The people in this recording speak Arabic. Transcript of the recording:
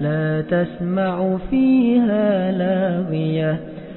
لا تسمع فيها لاغية.